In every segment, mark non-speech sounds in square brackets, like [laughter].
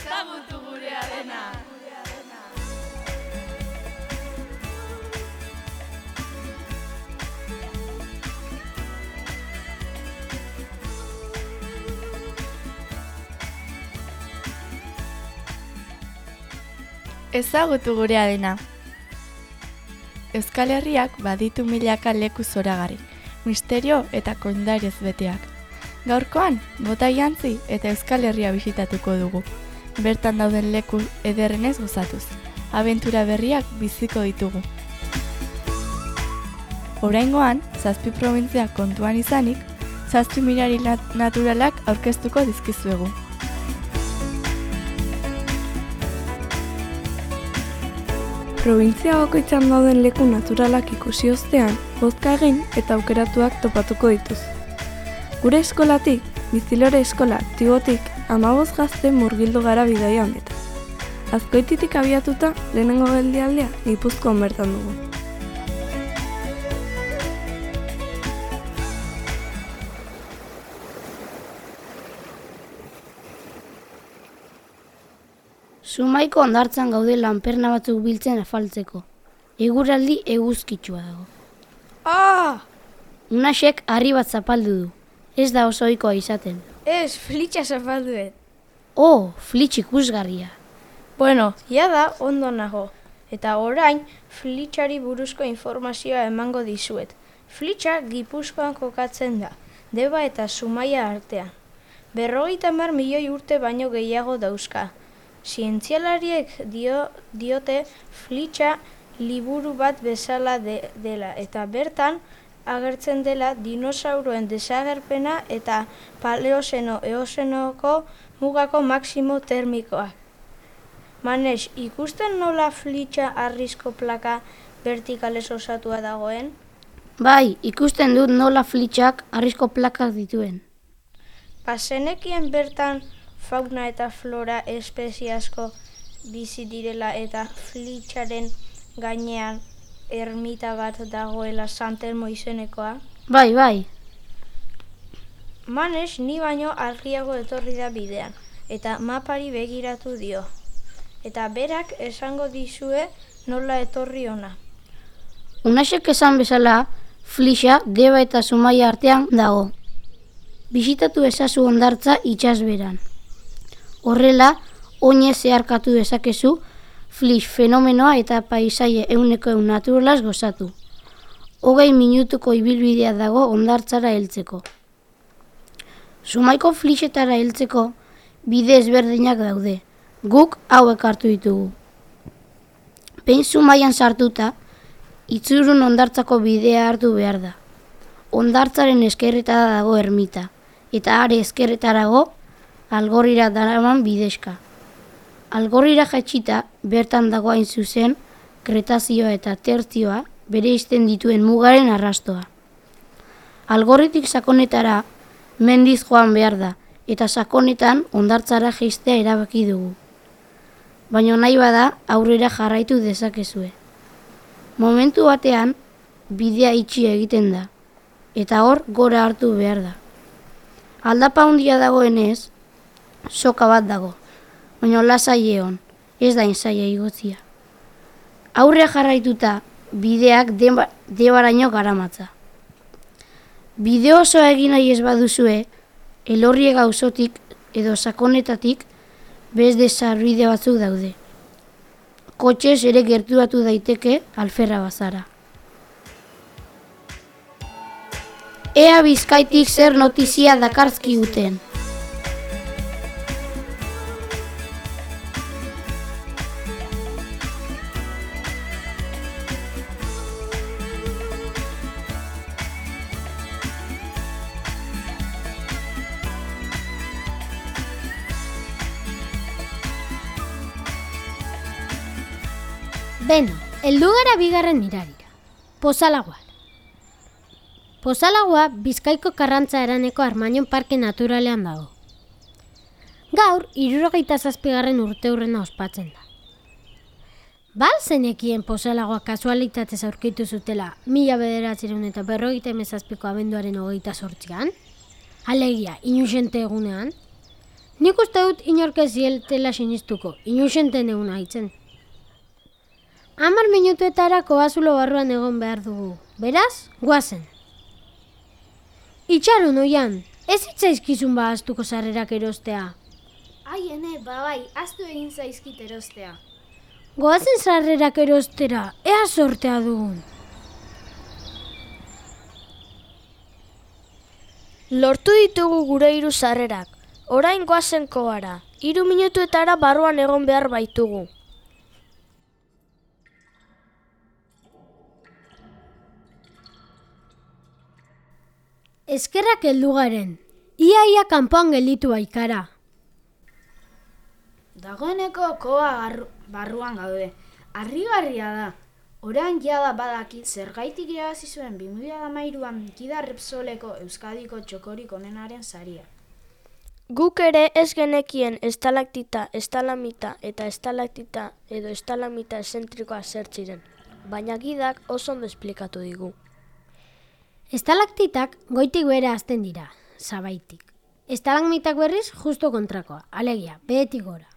Ezagutu gurea dena. Ezagutu gurea dena. Euskal Herriak baditu milaka leku zoragarri, misterio eta kondarez beteak. Gaurkoan, bota jantzi eta Euskal Herria bisitatuko dugu. Bertan dauden leku ederrenez gozatuz. Abentura berriak biziko ditugu. Oraingoan, zazpi provintzia kontuan izanik, zazpi mirari nat- naturalak aurkeztuko dizkizuegu. Provintzia bakoitzan dauden leku naturalak ikusi ostean, bozka egin eta aukeratuak topatuko dituz. Gure eskolatik, bizilore eskola, tigotik, amaboz gazte murgildu gara bidaia honetan. Azkoititik abiatuta, lehenengo geldialdea, Gipuzkoan bertan dugu. Zumaiko ondartzan gaude lanperna batzuk biltzen afaltzeko. Eguraldi eguzkitsua dago. Ah! Unasek harri bat zapaldu du. Ez da oso ohikoa izaten. Ez, flitxa zapalduet. Oh, flitx ikusgarria. Bueno, ja da ondo nago. Eta orain, flitxari buruzko informazioa emango dizuet. Flitxa Gipuzkoan kokatzen da, deba eta sumaia artean. Berrogeita mar milioi urte baino gehiago dauzka. Zientzialariek dio, diote flitxa liburu bat bezala de, dela eta bertan agertzen dela dinosauroen desagerpena eta paleozeno eozenoko mugako maximo termikoak. Manes, ikusten nola flitxa arrizko plaka vertikalez osatua dagoen? Bai, ikusten dut nola flitxak harrizko plakak dituen. Bazenekien bertan fauna eta flora espezie asko bizi direla eta flitxaren gainean ermita bat dagoela Santelmo izenekoa. Bai, bai. Manes ni baino argiago etorri da bidean eta mapari begiratu dio. Eta berak esango dizue nola etorri ona. Unasek esan bezala, flixa deba eta zumaia artean dago. Bisitatu ezazu ondartza itxasberan. Horrela, oinez zeharkatu dezakezu, flix fenomenoa eta paisaie euneko eun naturalaz gozatu. Hogei minutuko ibilbidea dago ondartzara heltzeko. Zumaiko flixetara heltzeko bide ezberdinak daude. Guk hauek hartu ditugu. Behin zumaian sartuta, itzurun ondartzako bidea hartu behar da. Ondartzaren eskerretara dago ermita, eta are eskerretarago algorrira daraman bidezka. Algorrira jaitsita bertan dago hain zuzen kretazioa eta tertzioa bere izten dituen mugaren arrastoa. Algorritik sakonetara mendiz joan behar da, eta sakonetan ondartzara jeistea erabaki dugu. Baina nahi bada aurrera jarraitu dezakezue. Momentu batean bidea itxi egiten da, eta hor gora hartu behar da. Aldapa handia dagoenez, soka bat dago, baina lasai egon, ez da inzaia igotzia. Aurrea jarraituta, bideak deba, debaraino garamatza. Bide osoa egin nahi ez baduzue, elorrie gauzotik edo sakonetatik bezde sarbide batzuk daude. Kotxez ere gerturatu daiteke alferra bazara. Ea bizkaitik zer notizia dakarzki guten. Beno, heldu gara bigarren mirarira. Pozalagoa. Pozalagoa Bizkaiko Karrantza eraneko Armainon Parke Naturalean dago. Gaur, irurogeita zazpigarren urte hurrena ospatzen da. Bal zenekien pozalagoa kasualitatez aurkitu zutela mila bederatzireun eta berrogeita emezazpiko abenduaren hogeita sortzian? Alegia, inusente egunean? Nik uste dut inork ez zieltela sinistuko, inusenten egun haitzen. Hamar minutuetara koazulo barruan egon behar dugu. Beraz, guazen. Itxaron oian, ez hitzaizkizun bahaztuko sarrerak erostea. Ai, ene, ba bai, aztu egin zaizkit erostea. Goazen sarrerak erostera, ea sortea dugun. Lortu ditugu gure hiru sarrerak. Orain goazenko gara. Hiru minutuetara barruan egon behar baitugu. Eskerrak heldu garen. Ia ia kanpoan gelditu aikara. Dagoeneko koa barruan gaude. Arrigarria da. Orain jada badakit zergaitik irabazi zuen 2013an Gida Repsoleko Euskadiko txokorik onenaren saria. Guk ere ez genekien estalaktita, estalamita eta estalaktita edo estalamita esentrikoa zertziren. Baina gidak oso ondo esplikatu digu. Estalaktitak goitik behera hasten dira, zabaitik. Estalagmitak berriz justo kontrakoa, alegia, behetik gora.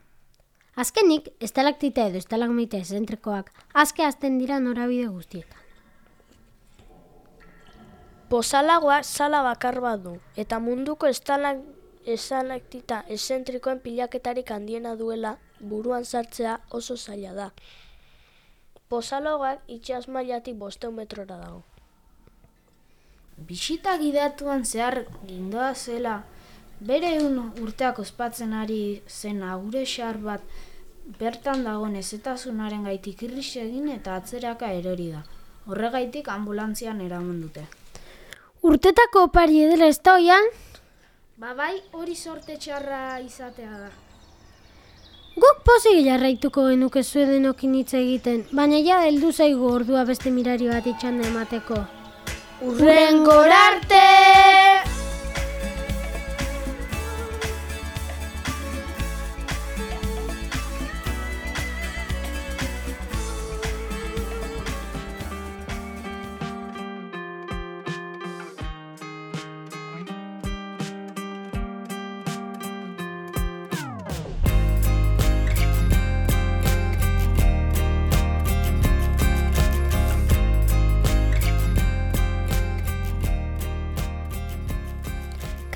Azkenik, estalaktita edo estalagmita esentrikoak azke hasten dira norabide guztietan. Pozalagoa sala bakar bat du, eta munduko estalak, estalaktita esentrikoen pilaketarik handiena duela buruan sartzea oso zaila da. Pozalagoak itxas mailatik bosteun metrora dago. Bisita gidatuan zehar gindoa zela, bere egun urteak ospatzen ari zen agure xar bat bertan dagoen ezetasunaren gaitik irris egin eta atzeraka erori da. Horregaitik ambulantzian eraman dute. Urtetako opari edela ez da oian, Ba bai, hori sorte txarra izatea da. guk pozik jarraituko genuke zuedenokin hitz egiten, baina ja heldu zaigu ordua beste mirari bat itxanda emateko. Rencorarte.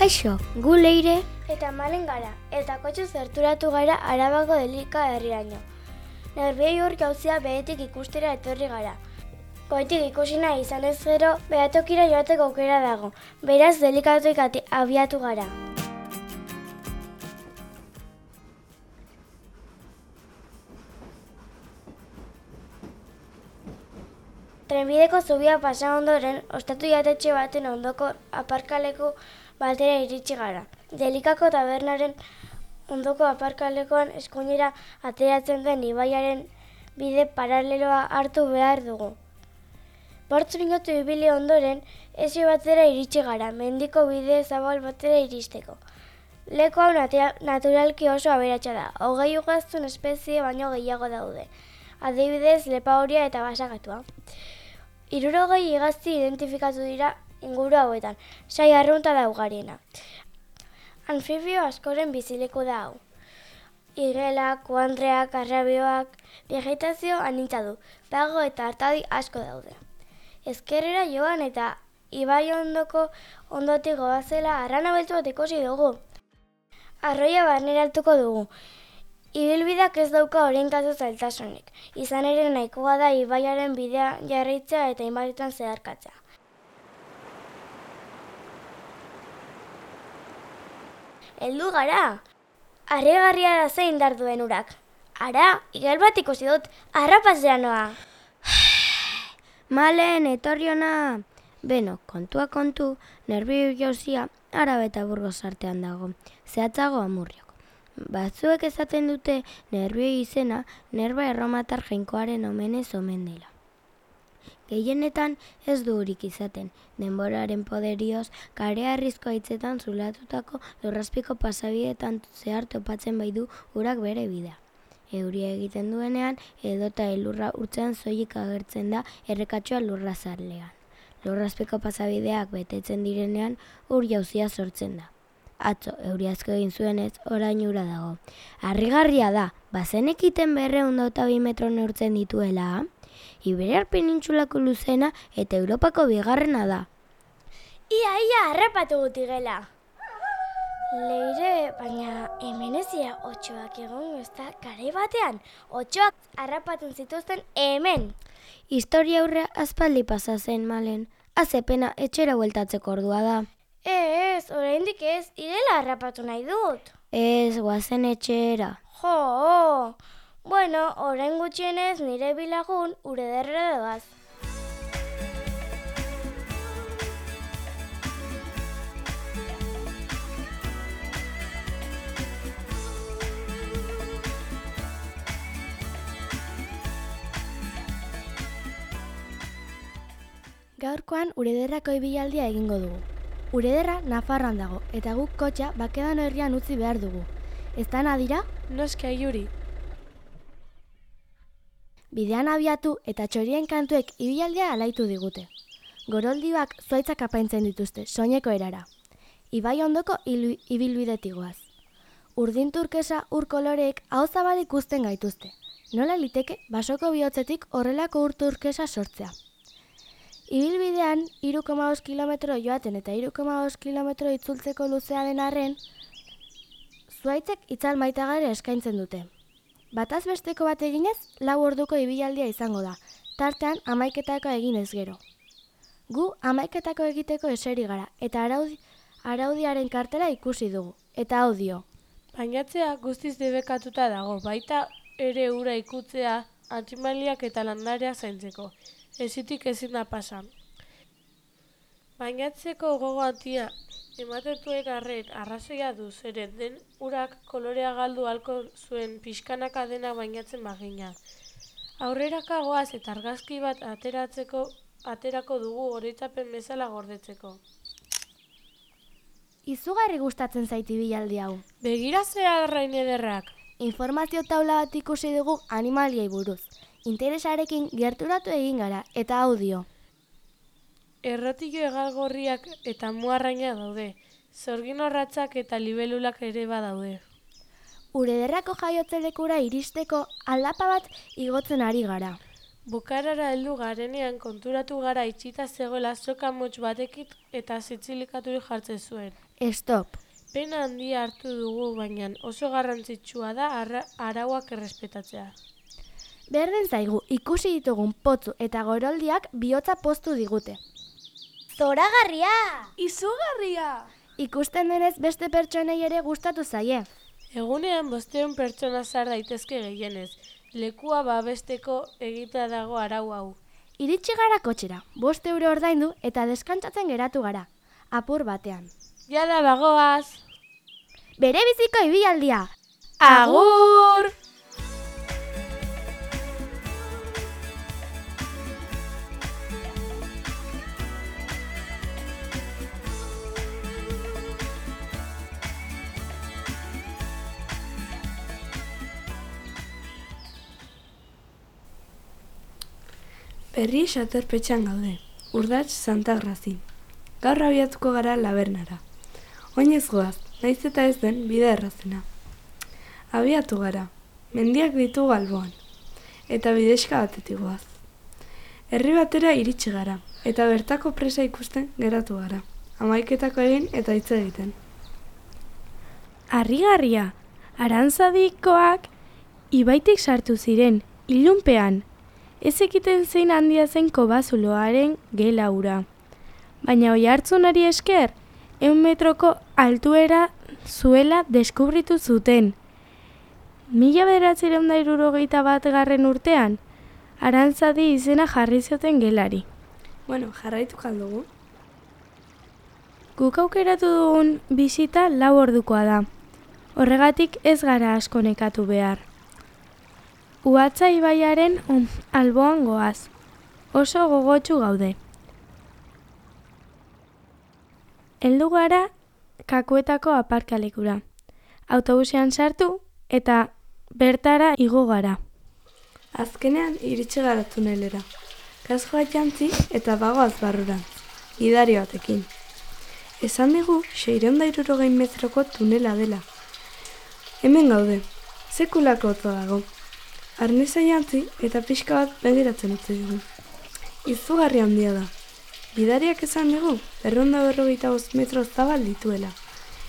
Kaixo, gu leire eta malen gara, eta kotxe zerturatu gara arabako delika herriraino. Nerbiei hor jauzia behetik ikustera etorri gara. Goitik ikusi nahi izan ez gero, behatokira joateko aukera dago, beraz delikatuik abiatu gara. Trenbideko zubia pasa ondoren, ostatu jatetxe baten ondoko aparkaleku batera iritsi gara. Delikako tabernaren ondoko aparkalekoan eskoinera ateratzen den ibaiaren bide paraleloa hartu behar dugu. Bortz minutu ibili ondoren, ezio batera iritsi gara, mendiko bide zabal batera iristeko. Leku hau naturalki oso aberatsa da, hogei ugaztun espezie baino gehiago daude. Adibidez, lepa horia eta basagatua. Hirurogei hegazti identifikatu dira inguru hauetan, sai arrunta da. Anfibio askoren bizileku da hau. Igelak, kuandreak, arrabioak, vegetazio anitza du, pago eta hartadi asko daude. Ezkerrera joan eta ibai ondoko ondotik goazela arrana beltu bat ikusi dugu. Arroia barneratuko dugu. Ibilbidak ez dauka orientatu zailtasunik. Izan ere nahikoa da ibaiaren bidea jarraitzea eta inbatetan zeharkatzea. Heldu gara! Arregarria da zein dar duen urak. Ara, igel bat ikusi dut, harrapazera noa. [sighs] Malen, etorri ona! Beno, kontua kontu, nervio jauzia, arabe eta burgos artean dago. Zehatzago amurriok. Batzuek esaten dute nervio izena, nerba erromatar jainkoaren omenez omen dela. Gehienetan ez du urik izaten, denboraren poderioz, karea arrizko hitzetan zulatutako lurraspiko pasabidetan zehar topatzen bai du urak bere bidea. Euria egiten duenean, edota elurra urtzean zoik agertzen da errekatxoa lurra zarlean. Lurrazpiko pasabideak betetzen direnean, ur jauzia sortzen da. atzo euriazko egin zuenez orain ura dago. Harrigarria da, bazenekiten berreun dauta bi metro neurtzen dituela, Iberiar penintxulako luzena eta Europako bigarrena da. Ia, ia, harrapatu gutigela. Leire, baina hemen ez dira otxoak egon, ez da, kare batean, otxoak harrapatun zituzten hemen. Historia aurre aspaldi pasa zen malen, azepena etxera bueltatzeko ordua da. Ez, oraindik ez, irela harrapatu nahi dut. Ez, guazen etxera. Jo, bueno, orain gutxienez nire bilagun ure derre doaz. Gaurkoan urederrako ibilaldia egingo dugu. Urederra Nafarroan dago eta guk kotxa bakedan herrian utzi behar dugu. Ez da nadira? Noski aiuri. Bidean abiatu eta txorien kantuek ibilaldia alaitu digute. Goroldioak zuaitzak apaintzen dituzte, soineko erara. Ibai ondoko ibilbidetigoaz. Urdin turkesa ur koloreek hau ikusten gaituzte. Nola liteke basoko bihotzetik horrelako ur turkesa sortzea. Ibilbidean, 3,5 kilometro joaten eta 3,5 kilometro itzultzeko luzea den arren, zuaitzek itzal maitagare eskaintzen dute. Bataz besteko bat eginez, lau orduko ibilaldia izango da, tartean amaiketako eginez gero. Gu amaiketako egiteko eseri gara, eta araudi, araudiaren kartela ikusi dugu, eta audio. Bainatzea guztiz debekatuta dago, baita ere ura ikutzea antimaliak eta landarea zaintzeko ezitik ezin da pasan. Bainatzeko gogo antia, ematetuen arren arrazoia du zeren den urak kolorea galdu halko zuen pixkanaka dena bainatzen bagina. Aurreraka goaz eta argazki bat ateratzeko aterako dugu horitzapen bezala gordetzeko. Izugarri gustatzen zaiti bilaldi hau. Begira zea arrain ederrak. Informazio taula bat ikusi dugu animaliai buruz interesarekin gerturatu egin gara eta audio. Errotillo egalgorriak eta muarraina daude, zorgin horratzak eta libelulak ere badaude. Urederrako jaiotzelekura iristeko aldapa bat igotzen ari gara. Bukarara heldu garenean konturatu gara itxita zegoela soka motx batekit eta zitzilikaturik jartzen zuen. Stop. Pena handia hartu dugu, baina oso garrantzitsua da arauak errespetatzea. Berden zaigu ikusi ditugun potzu eta goroldiak bihotza postu digute. Zoragarria! Izugarria! Ikusten denez beste pertsonei ere gustatu zaie. Egunean bosteun pertsona zar daitezke gehienez. Lekua babesteko egita dago arau hau. Iritsi gara kotxera, boste euro ordaindu eta deskantzatzen geratu gara. Apur batean. Jada bagoaz! Bere biziko ibialdia! Agur! Berri xaterpetxan gaude, urdatx Santa Grazin. Gaur abiatuko gara labernara. Oinez goaz, naiz eta ez den bide errazena. Abiatu gara, mendiak ditu galboan, eta bideska batetik goaz. Herri batera iritsi gara, eta bertako presa ikusten geratu gara. Amaiketako egin eta hitz egiten. Arrigarria, arantzadikoak ibaitik sartu ziren, ilunpean, ez ekiten zein handia zen kobazuloaren gelaura. Baina oi hartzunari esker, eun metroko altuera zuela deskubritu zuten. Mila beratzeren da bat garren urtean, arantzadi izena jarri zioten gelari. Bueno, jarraitu kaldugu. Guk aukeratu dugun bisita lau ordukoa da. Horregatik ez gara asko nekatu behar. Uatza ibaiaren um, alboan goaz. Oso gogotsu gaude. Eldu gara kakuetako aparkalekura. Autobusean sartu eta bertara igo gara. Azkenean iritsi gara tunelera. Kaskoa jantzi eta bagoaz barrura. Gidari batekin. esan digu seireunda irurogein metroko tunela dela. Hemen gaude, sekulako oto dago. Arnesa jantzi eta pixka bat begiratzen utzi dugu. Izugarri handia da. Gidariak esan dugu, erronda berrogeita bost metro zabal dituela.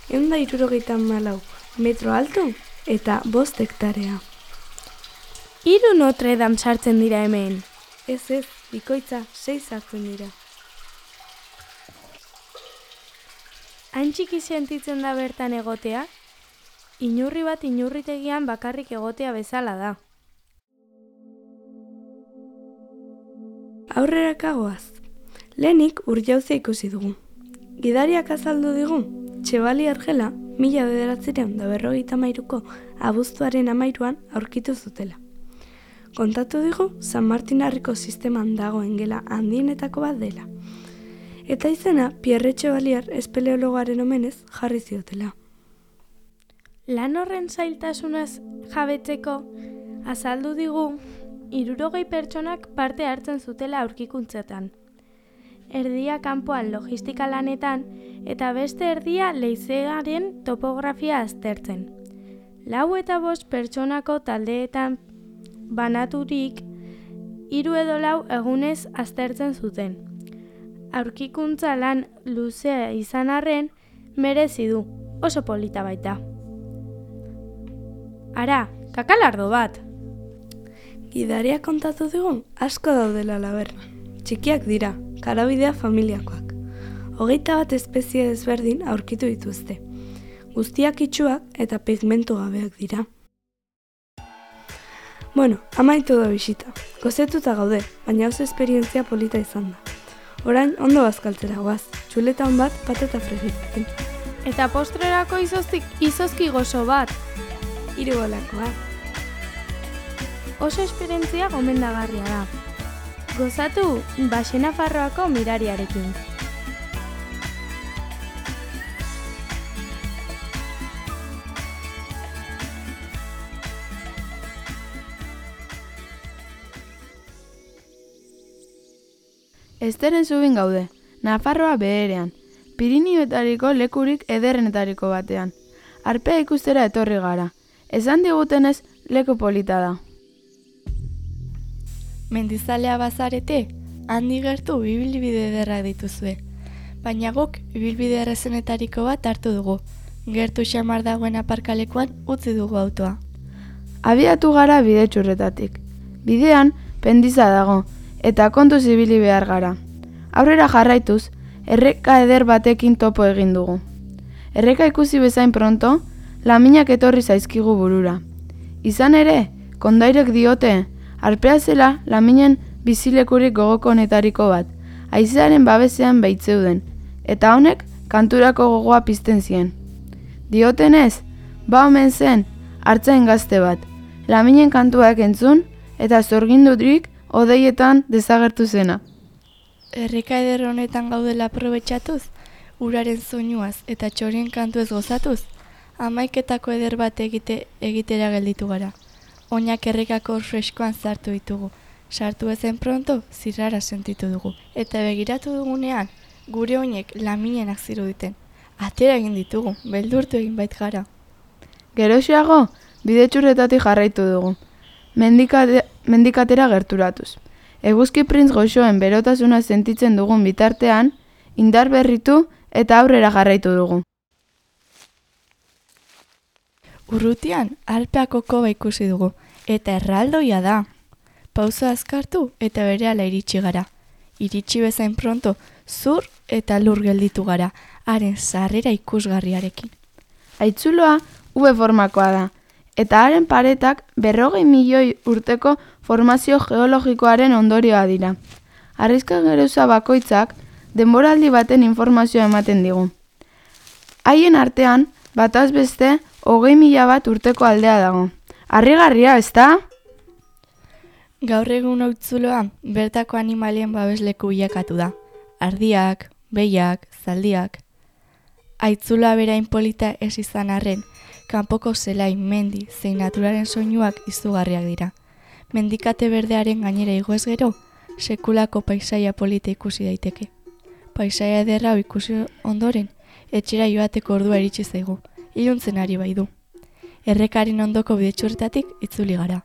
Eunda irurogeita malau metro altu eta bost hektarea. Hiru Notre Dame sartzen dira hemen. Ez ez, bikoitza sei sartzen dira. Hain txiki sentitzen da bertan egotea, inurri bat inurritegian bakarrik egotea bezala da. Aurrera kagoaz. Lehenik urjauzia ikusi dugu. Gidariak azaldu digu, Txebali Argela, mila bederatzerean da berrogeita mairuko abuztuaren amairuan aurkitu zutela. Kontatu digu, San Martin Harriko sisteman dagoen gela handienetako bat dela. Eta izena, Pierre Txebaliar espeleologoaren omenez jarri ziotela. Lan horren zailtasunaz jabetzeko, azaldu digu, irurogei pertsonak parte hartzen zutela aurkikuntzetan. Erdia kanpoan logistika lanetan eta beste erdia leizegaren topografia aztertzen. Lau eta bost pertsonako taldeetan banaturik hiru edo lau egunez aztertzen zuten. Aurkikuntza lan luzea izan arren merezi du, oso polita baita. Ara, kakalardo bat. Gidaria kontatu dugu, asko daudela laberna. Txikiak dira, karabidea familiakoak. Hogeita bat espezie desberdin aurkitu dituzte. Guztiak itxuak eta pigmentu gabeak dira. Bueno, amaitu da bisita. Gozetuta gaude, baina oso esperientzia polita izan da. Orain ondo bazkaltzera guaz, txuletan bat patata fregitekin. Eta postrerako izoztik izozki gozo bat. Hiru. Oso esperientzia gomendagarria da. Gozatu Baxena Farroako mirariarekin. Esteren zubin gaude, Nafarroa beherean, Pirinioetariko lekurik ederrenetariko batean. Arpea ikustera etorri gara, esan digutenez leku polita da. Mendizalea bazarete, handi gertu bibilbide ederrak dituzue. Baina guk bibilbide errezenetariko bat hartu dugu. Gertu xamar dagoen aparkalekoan utzi dugu autoa. Abiatu gara bide txurretatik. Bidean, pendiza dago, eta kontu zibili behar gara. Aurrera jarraituz, erreka eder batekin topo egin dugu. Erreka ikusi bezain pronto, laminak etorri zaizkigu burura. Izan ere, kondairek diote, arpea zela laminen bizilekurik gogoko honetariko bat, aizearen babesean baitzeuden, eta honek kanturako gogoa pizten zien. Diotenez, ba omen zen, hartzain gazte bat, laminen kantuak entzun, eta zorgindurik odeietan desagertu zena. Erreka eder honetan gaudela aprobetxatuz, uraren soinuaz eta txorien kantu ez gozatuz, amaiketako eder bat egite egitera gelditu gara. Oinak errekako freskoan zartu ditugu. Sartu ezen pronto, zirrara sentitu dugu. Eta begiratu dugunean, gure oinek laminenak ziruditen. Atera egin ditugu, beldurtu egin bait gara. Geroxeago, bide txurretatik jarraitu dugu. Mendikate, mendikatera gerturatuz. Eguzki printz goxoen berotasuna sentitzen dugun bitartean, indar berritu eta aurrera jarraitu dugu. Urrutian, alpeako koba ikusi dugu, eta erraldoia da. Pauza azkartu eta berehala iritsi gara. Iritsi bezain pronto, zur eta lur gelditu gara, haren sarrera ikusgarriarekin. Aitzuloa, ube formakoa da, eta haren paretak berrogei milioi urteko formazio geologikoaren ondorioa dira. Arrizka geruza bakoitzak, denboraldi baten informazioa ematen digu. Haien artean, bataz beste, hogei mila bat urteko aldea dago. Arrigarria, ez da? Gaur egun hautzuloa, bertako animalien babesleku bilakatu da. Ardiak, behiak, zaldiak. Aitzula berain polita ez izan arren, kanpoko zelai, mendi, zein naturaren soinuak izugarriak dira. Mendikate berdearen gainera igoez gero, sekulako paisaia polita ikusi daiteke. Paisaia ederra ikusi ondoren, etxera joateko ordua iritsi zaigu, iluntzen ari bai du. Errekaren ondoko bidetxurretatik itzuli gara.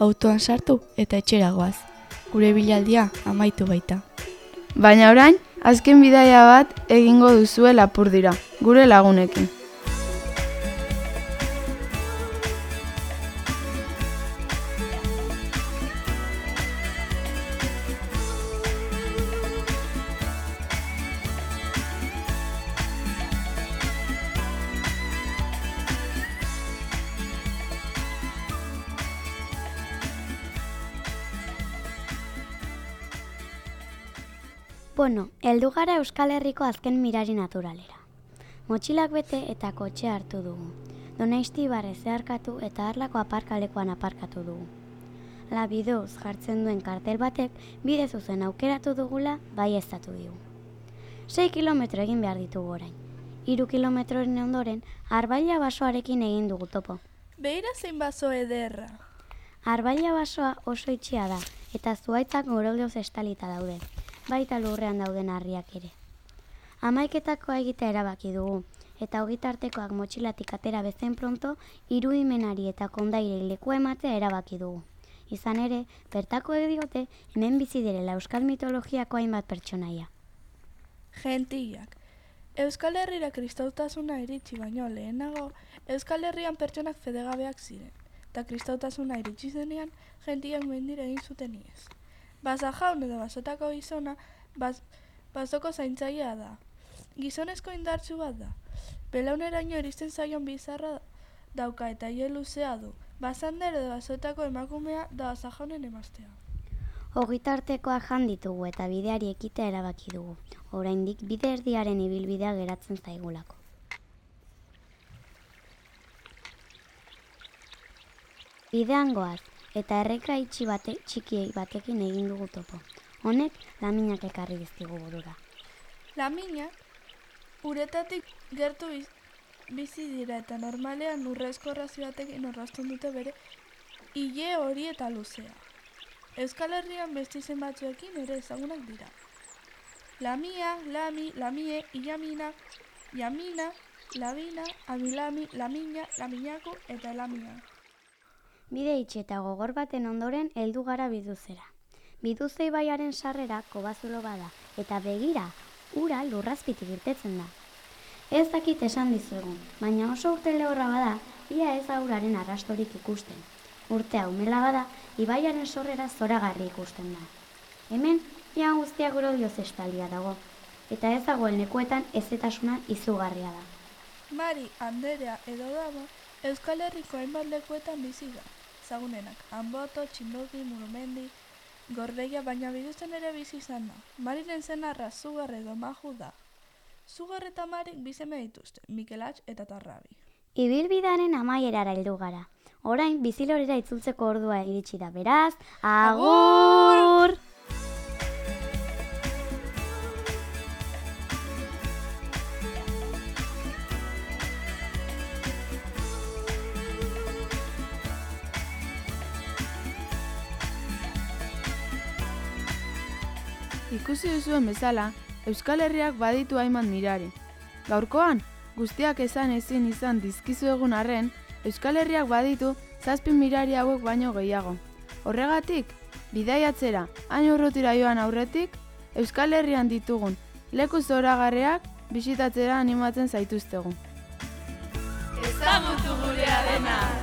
Autoan sartu eta etxera goaz. Gure bilaldia amaitu baita. Baina orain, azken bidaia bat egingo duzue lapur dira, gure lagunekin. Bueno, heldu gara Euskal Herriko azken mirari naturalera. Motxilak bete eta kotxe hartu dugu. Donaizti barre zeharkatu eta harlako aparkalekoan aparkatu dugu. La bidoz jartzen duen kartel batek bide zuzen aukeratu dugula bai ezatu digu. 6 kilometro egin behar ditugu orain. Hiru kilometroren ondoren, arbaila basoarekin egin dugu topo. Beira zein baso ederra. Arbaila basoa oso itxia da, eta zuaitzak gorolioz estalita daude baita lurrean dauden harriak ere. Amaiketakoa egitea erabaki dugu, eta hogitartekoak motxilatik atera bezen pronto, irudimenari eta kondairei leku ematea erabaki dugu. Izan ere, bertako diote hemen bizi direla euskal mitologiako hainbat pertsonaia. Gentiak. Euskal Herrira kristautasuna iritsi baino lehenago, Euskal Herrian pertsonak fedegabeak ziren, eta kristautasuna iritsi zenean, gentiak mendire egin zuten iez. Baza jaun edo basotako gizona, baz, bazoko zaintzaia da. Gizonezko indartsu bat da. Belauneraino eristen zaion bizarra dauka eta hile luzea du. Bazander edo basotako emakumea da baza jaunen emaztea. Ogitartekoa jan ditugu eta bideari ekitea erabaki dugu. Oraindik bide erdiaren ibilbidea geratzen zaigulako. Bidean goaz, eta erreka itxi bate, txikiei batekin egin dugu topo. Honek laminak ekarri dizkigu burura. Laminak uretatik gertu biz, bizi dira eta normalean urrezko razio batekin orrazten dute bere hile hori eta luzea. Euskal Herrian beste izen batzuekin ere ezagunak dira. Lamia, lami, lamie, ilamina, yamina, labina, amilami, lamiña, lamiñako eta lamia. Bide itxe eta gogor baten ondoren heldu gara biduzera. Biduzei baiaren sarrera kobazulo bada eta begira ura lurrazpitik irtetzen da. Ez dakit esan dizuegun, baina oso urte lehorra bada, ia ez auraren arrastorik ikusten. Urtea umela bada, ibaiaren sorrera zoragarri ikusten da. Hemen, ia guztia gero dioz estalia dago, eta ez dagoen lekuetan ezetasuna izugarria da. Mari, Anderea edo dama, Euskal Herriko hainbat lekuetan bizi da ezagunenak. Anboto, Txindoki, Murumendi, Gordeia, baina biduzten ere bizi izan da. Mariren zenarra zugar edo maju da. Zugar eta marik bizeme dituzte, Mikelatx eta Tarrabi. Ibilbidaren amaierara heldu gara. Orain, bizilorera itzultzeko ordua iritsi da. Beraz, agur! agur! Ikusi duzuen bezala, Euskal Herriak baditu hainbat mirari. Gaurkoan, guztiak esan ezin izan dizkizu egun arren, Euskal Herriak baditu zazpin mirari hauek baino gehiago. Horregatik, bidaiatzera, hain urrutira joan aurretik, Euskal Herrian ditugun leku zoragarreak bisitatzera animatzen zaituztegu. Ezagutu gurea dena!